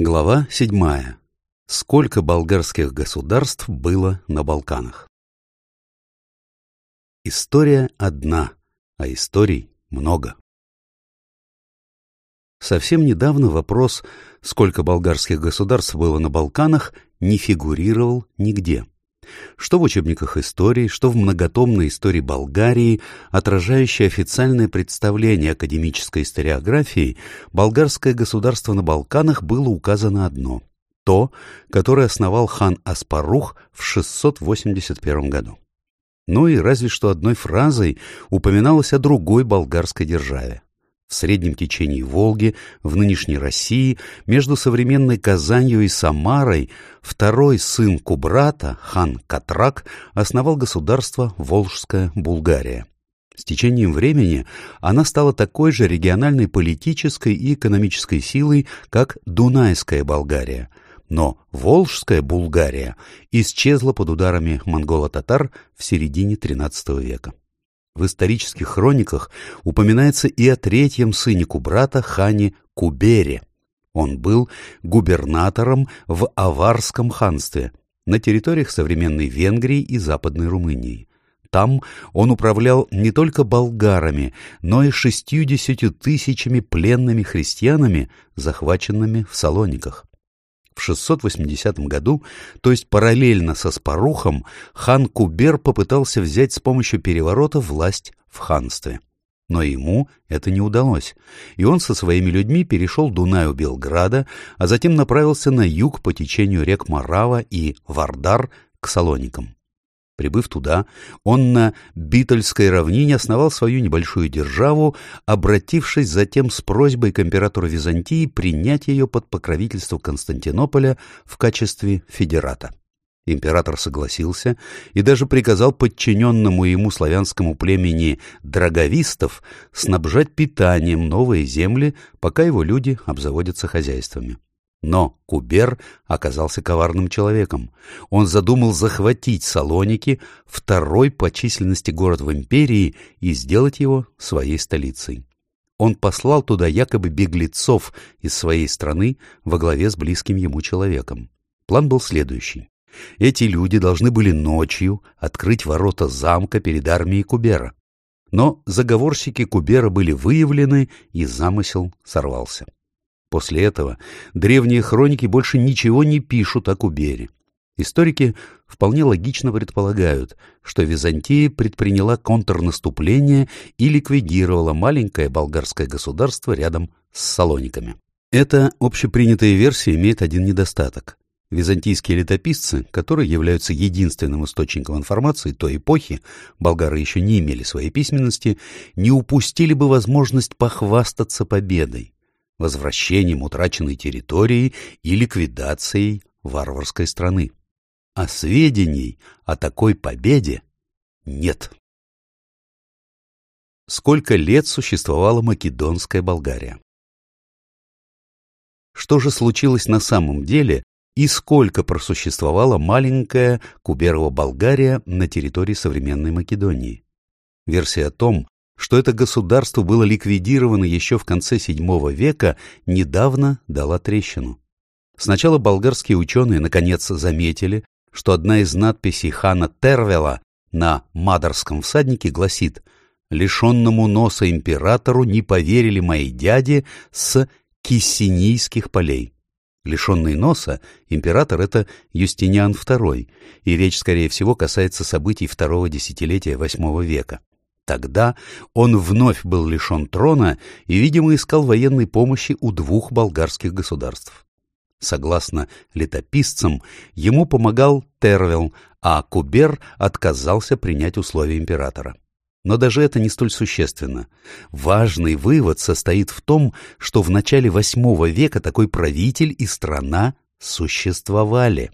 Глава седьмая. Сколько болгарских государств было на Балканах? История одна, а историй много. Совсем недавно вопрос, сколько болгарских государств было на Балканах, не фигурировал нигде что в учебниках истории, что в многотомной истории Болгарии, отражающей официальное представление академической историографии, болгарское государство на Балканах было указано одно – то, которое основал хан Аспарух в 681 году. Ну и разве что одной фразой упоминалось о другой болгарской державе в среднем течении Волги, в нынешней России, между современной Казанью и Самарой, второй сын Кубрата, хан Катрак, основал государство Волжская Булгария. С течением времени она стала такой же региональной политической и экономической силой, как Дунайская Болгария, но Волжская Булгария исчезла под ударами монголо-татар в середине XIII века. В исторических хрониках упоминается и о третьем сыне Кубрата, хане Кубере. Он был губернатором в Аварском ханстве на территориях современной Венгрии и Западной Румынии. Там он управлял не только болгарами, но и шестьюдесятью тысячами пленными христианами, захваченными в Салониках. В 680 году, то есть параллельно со Спарухом, хан Кубер попытался взять с помощью переворота власть в ханстве. Но ему это не удалось, и он со своими людьми перешел Дунай у Белграда, а затем направился на юг по течению рек Марава и Вардар к Салоникам. Прибыв туда, он на Битольской равнине основал свою небольшую державу, обратившись затем с просьбой к императору Византии принять ее под покровительство Константинополя в качестве федерата. Император согласился и даже приказал подчиненному ему славянскому племени драговистов снабжать питанием новые земли, пока его люди обзаводятся хозяйствами. Но Кубер оказался коварным человеком. Он задумал захватить Салоники, второй по численности город в империи, и сделать его своей столицей. Он послал туда якобы беглецов из своей страны во главе с близким ему человеком. План был следующий. Эти люди должны были ночью открыть ворота замка перед армией Кубера. Но заговорщики Кубера были выявлены, и замысел сорвался. После этого древние хроники больше ничего не пишут о Кубере. Историки вполне логично предполагают, что Византия предприняла контрнаступление и ликвидировала маленькое болгарское государство рядом с Салониками. Эта общепринятая версия имеет один недостаток. Византийские летописцы, которые являются единственным источником информации той эпохи, болгары еще не имели своей письменности, не упустили бы возможность похвастаться победой возвращением утраченной территории и ликвидацией варварской страны. А сведений о такой победе нет. Сколько лет существовала Македонская Болгария? Что же случилось на самом деле и сколько просуществовала маленькая Куберова Болгария на территории современной Македонии? Версия о том, что это государство было ликвидировано еще в конце VII века, недавно дала трещину. Сначала болгарские ученые наконец заметили, что одна из надписей хана Тервела на Мадарском всаднике гласит «Лишенному носа императору не поверили мои дяди с киссинийских полей». Лишенный носа император — это Юстиниан II, и речь, скорее всего, касается событий второго десятилетия VIII века. Тогда он вновь был лишен трона и, видимо, искал военной помощи у двух болгарских государств. Согласно летописцам, ему помогал Тервел, а Кубер отказался принять условия императора. Но даже это не столь существенно. Важный вывод состоит в том, что в начале VIII века такой правитель и страна существовали.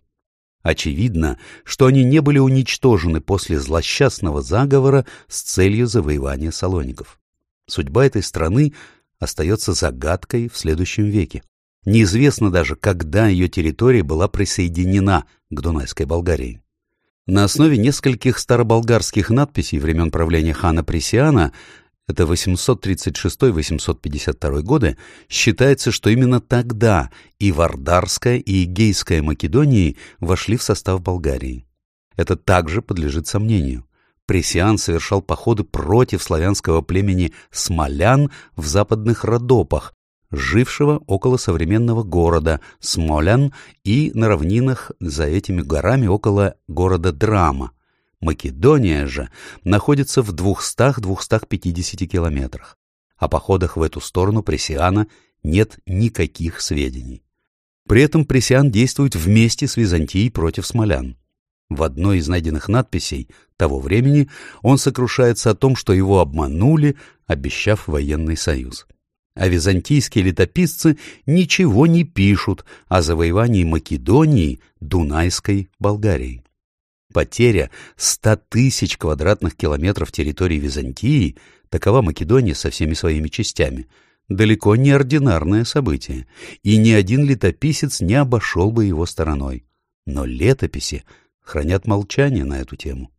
Очевидно, что они не были уничтожены после злосчастного заговора с целью завоевания салоников. Судьба этой страны остается загадкой в следующем веке. Неизвестно даже, когда ее территория была присоединена к Дунайской Болгарии. На основе нескольких староболгарских надписей времен правления хана Пресиана это 836-852 годы, считается, что именно тогда и Вардарская, и Эгейская Македонии вошли в состав Болгарии. Это также подлежит сомнению. Прессиан совершал походы против славянского племени Смолян в западных Родопах, жившего около современного города Смолян и на равнинах за этими горами около города Драма. Македония же находится в 200-250 километрах. О походах в эту сторону Прессиана нет никаких сведений. При этом Прессиан действует вместе с Византией против смолян. В одной из найденных надписей того времени он сокрушается о том, что его обманули, обещав военный союз. А византийские летописцы ничего не пишут о завоевании Македонии Дунайской Болгарией. Потеря 100 тысяч квадратных километров территории Византии, такова Македония со всеми своими частями, далеко не ординарное событие, и ни один летописец не обошел бы его стороной. Но летописи хранят молчание на эту тему.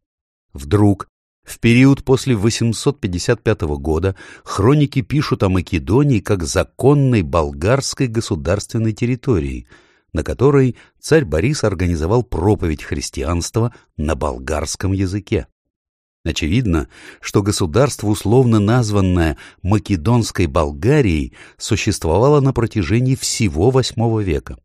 Вдруг, в период после 855 года, хроники пишут о Македонии как законной болгарской государственной территории, на которой царь Борис организовал проповедь христианства на болгарском языке. Очевидно, что государство, условно названное Македонской Болгарией, существовало на протяжении всего VIII века.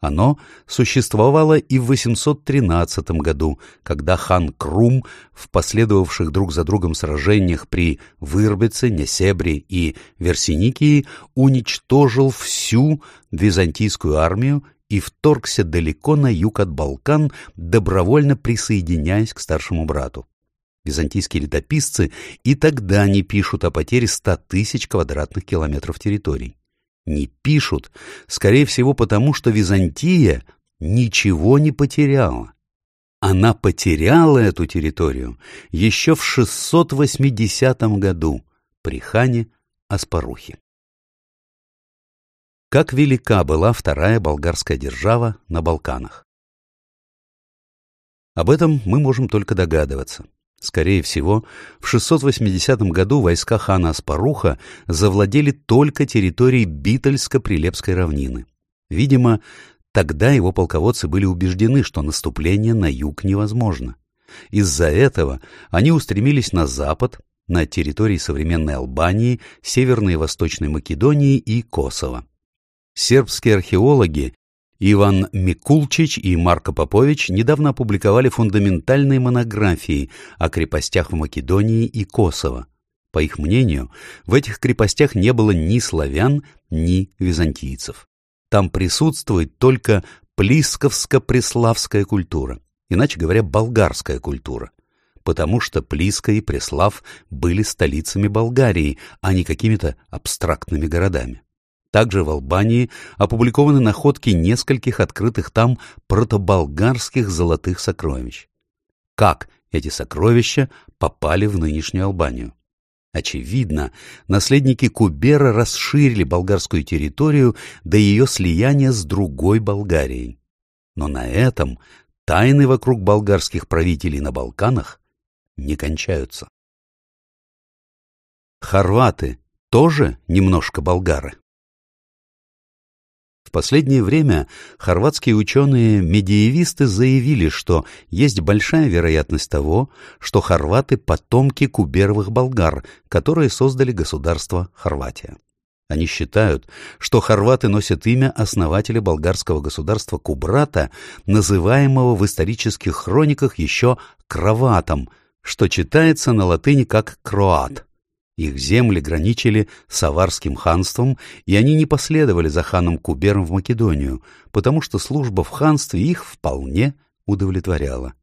Оно существовало и в 813 году, когда хан Крум в последовавших друг за другом сражениях при Вырбице, Несебре и Версиникии уничтожил всю византийскую армию и вторгся далеко на юг от Балкан, добровольно присоединяясь к старшему брату. Византийские летописцы и тогда не пишут о потере ста тысяч квадратных километров территорий не пишут, скорее всего потому, что Византия ничего не потеряла. Она потеряла эту территорию еще в 680 году при хане Аспарухе. Как велика была вторая болгарская держава на Балканах? Об этом мы можем только догадываться. Скорее всего, в 680 году войска хана Аспаруха завладели только территорией Битольско-Прилепской равнины. Видимо, тогда его полководцы были убеждены, что наступление на юг невозможно. Из-за этого они устремились на запад, на территории современной Албании, Северной и Восточной Македонии и Косово. Сербские археологи Иван Микулчич и Марко Попович недавно опубликовали фундаментальные монографии о крепостях в Македонии и Косово. По их мнению, в этих крепостях не было ни славян, ни византийцев. Там присутствует только плисковско-преславская культура, иначе говоря, болгарская культура, потому что Плиска и Преслав были столицами Болгарии, а не какими-то абстрактными городами. Также в Албании опубликованы находки нескольких открытых там протоболгарских золотых сокровищ. Как эти сокровища попали в нынешнюю Албанию? Очевидно, наследники Кубера расширили болгарскую территорию до ее слияния с другой Болгарией. Но на этом тайны вокруг болгарских правителей на Балканах не кончаются. Хорваты тоже немножко болгары. В последнее время хорватские ученые-медиевисты заявили, что есть большая вероятность того, что хорваты – потомки куберовых болгар, которые создали государство Хорватия. Они считают, что хорваты носят имя основателя болгарского государства Кубрата, называемого в исторических хрониках еще Кроватом, что читается на латыни как «кроат». Их земли граничили с Аварским ханством, и они не последовали за ханом Кубером в Македонию, потому что служба в ханстве их вполне удовлетворяла.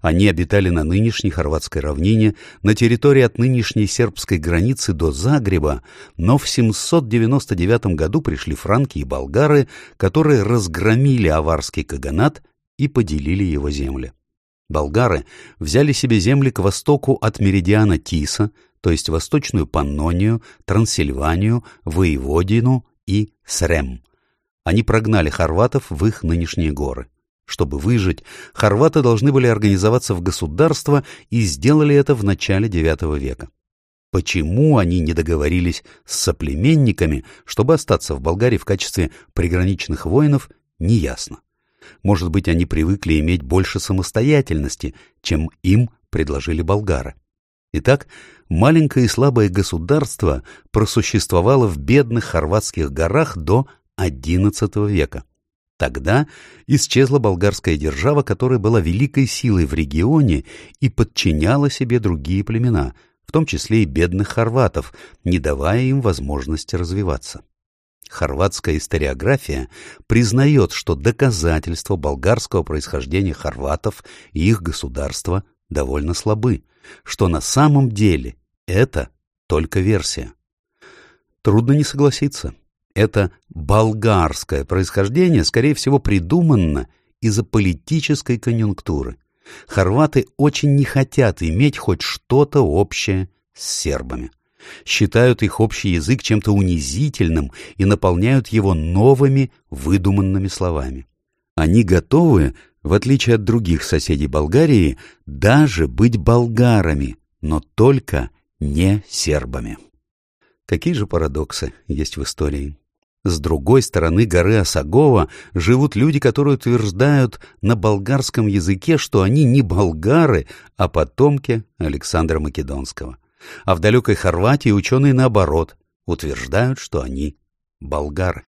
Они обитали на нынешней хорватской равнине, на территории от нынешней сербской границы до Загреба, но в 799 году пришли франки и болгары, которые разгромили аварский каганат и поделили его земли. Болгары взяли себе земли к востоку от меридиана Тиса, то есть Восточную Паннонию, Трансильванию, Воеводину и Срем. Они прогнали хорватов в их нынешние горы. Чтобы выжить, хорваты должны были организоваться в государство и сделали это в начале IX века. Почему они не договорились с соплеменниками, чтобы остаться в Болгарии в качестве приграничных воинов, неясно. Может быть, они привыкли иметь больше самостоятельности, чем им предложили болгары. Итак, маленькое и слабое государство просуществовало в бедных хорватских горах до XI века. Тогда исчезла болгарская держава, которая была великой силой в регионе и подчиняла себе другие племена – в том числе и бедных хорватов, не давая им возможности развиваться. Хорватская историография признает, что доказательства болгарского происхождения хорватов и их государства довольно слабы, что на самом деле это только версия. Трудно не согласиться. Это болгарское происхождение, скорее всего, придумано из-за политической конъюнктуры – хорваты очень не хотят иметь хоть что-то общее с сербами. Считают их общий язык чем-то унизительным и наполняют его новыми выдуманными словами. Они готовы, в отличие от других соседей Болгарии, даже быть болгарами, но только не сербами. Какие же парадоксы есть в истории? С другой стороны горы Осагова живут люди, которые утверждают на болгарском языке, что они не болгары, а потомки Александра Македонского. А в далекой Хорватии ученые, наоборот, утверждают, что они болгары.